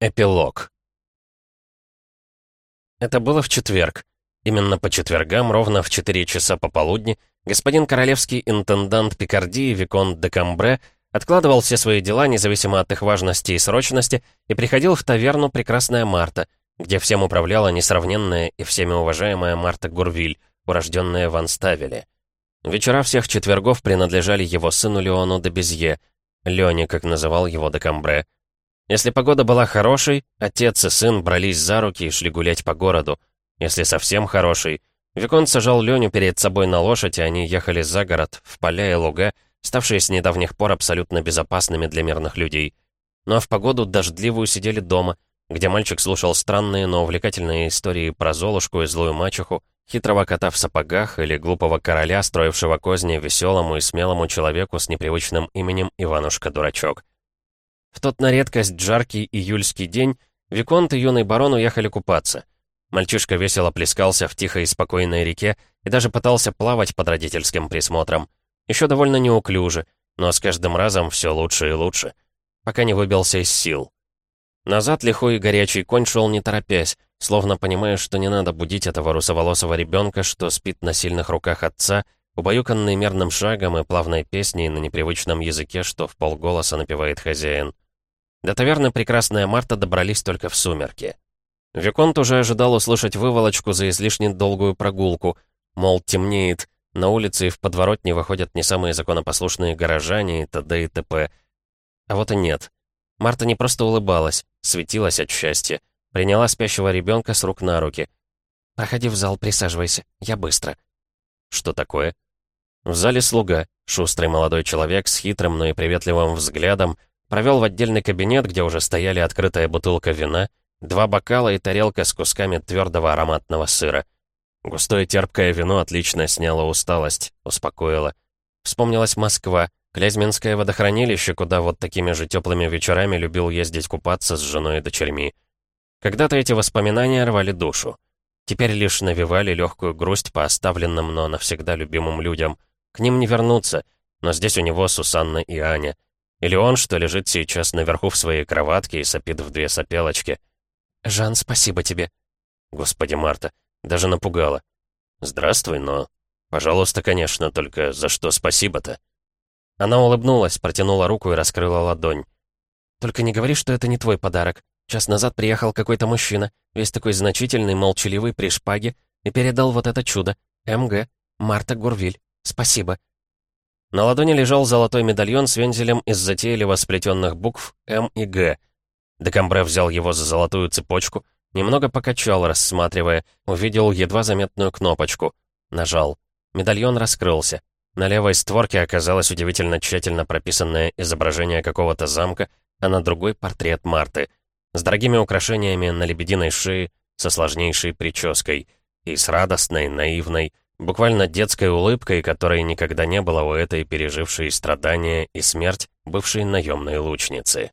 Эпилог. Это было в четверг. Именно по четвергам, ровно в 4 часа пополудни, господин королевский интендант Пикардии Виконт де Камбре откладывал все свои дела, независимо от их важности и срочности, и приходил в таверну «Прекрасная Марта», где всем управляла несравненная и всеми уважаемая Марта Гурвиль, урожденная в Анставеле. Вечера всех четвергов принадлежали его сыну Леону де Безье, Леоне, как называл его де Камбре, если погода была хорошей, отец и сын брались за руки и шли гулять по городу. Если совсем хорошей, Викон сажал Леню перед собой на лошадь, и они ехали за город, в поля и луга, ставшие с недавних пор абсолютно безопасными для мирных людей. Ну а в погоду дождливую сидели дома, где мальчик слушал странные, но увлекательные истории про Золушку и злую мачеху, хитрого кота в сапогах или глупого короля, строившего козни веселому и смелому человеку с непривычным именем Иванушка-дурачок. В тот на редкость жаркий июльский день Виконт и юный барон уехали купаться. Мальчишка весело плескался в тихой и спокойной реке и даже пытался плавать под родительским присмотром. Еще довольно неуклюже, но с каждым разом все лучше и лучше, пока не выбился из сил. Назад лихой и горячий конь шел не торопясь, словно понимая, что не надо будить этого русоволосого ребенка, что спит на сильных руках отца, убаюканный мерным шагом и плавной песней на непривычном языке, что в полголоса напевает хозяин. До таверны «Прекрасная Марта» добрались только в сумерки. Виконт уже ожидал услышать выволочку за излишне долгую прогулку, мол, темнеет, на улице и в подворотне выходят не самые законопослушные горожане и т.д. и т.п. А вот и нет. Марта не просто улыбалась, светилась от счастья, приняла спящего ребенка с рук на руки. «Проходи в зал, присаживайся, я быстро». «Что такое?» В зале слуга, шустрый молодой человек с хитрым, но и приветливым взглядом, провел в отдельный кабинет, где уже стояли открытая бутылка вина, два бокала и тарелка с кусками твердого ароматного сыра. Густое терпкое вино отлично сняло усталость, успокоило. Вспомнилась Москва, Клязьминское водохранилище, куда вот такими же теплыми вечерами любил ездить купаться с женой и дочерьми. Когда-то эти воспоминания рвали душу. Теперь лишь навевали легкую грусть по оставленным, но навсегда любимым людям. К ним не вернуться, но здесь у него Сусанна и Аня. Или он, что лежит сейчас наверху в своей кроватке и сопит в две сопелочки. «Жан, спасибо тебе». Господи, Марта, даже напугала. «Здравствуй, но...» «Пожалуйста, конечно, только за что спасибо-то?» Она улыбнулась, протянула руку и раскрыла ладонь. «Только не говори, что это не твой подарок. Час назад приехал какой-то мужчина, весь такой значительный, молчаливый, при шпаге, и передал вот это чудо. МГ. Марта Гурвиль. Спасибо». На ладони лежал золотой медальон с вензелем из затейливо сплетенных букв М и Г. Декамбре взял его за золотую цепочку, немного покачал, рассматривая, увидел едва заметную кнопочку. Нажал. Медальон раскрылся. На левой створке оказалось удивительно тщательно прописанное изображение какого-то замка, а на другой — портрет Марты. С дорогими украшениями на лебединой шее, со сложнейшей прической. И с радостной, наивной, Буквально детской улыбкой, которой никогда не было у этой пережившей страдания и смерть бывшей наемной лучницы.